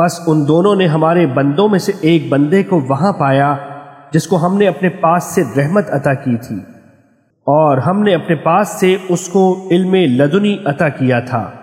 बस उन दोनों ने हमारे बंदों में से एक बंदे को वहाँ पाया, जिसको हमने अपने पास से रहमत अता की थी। और हमने अपने पास से उसको इल्म लदुनी अता किया था।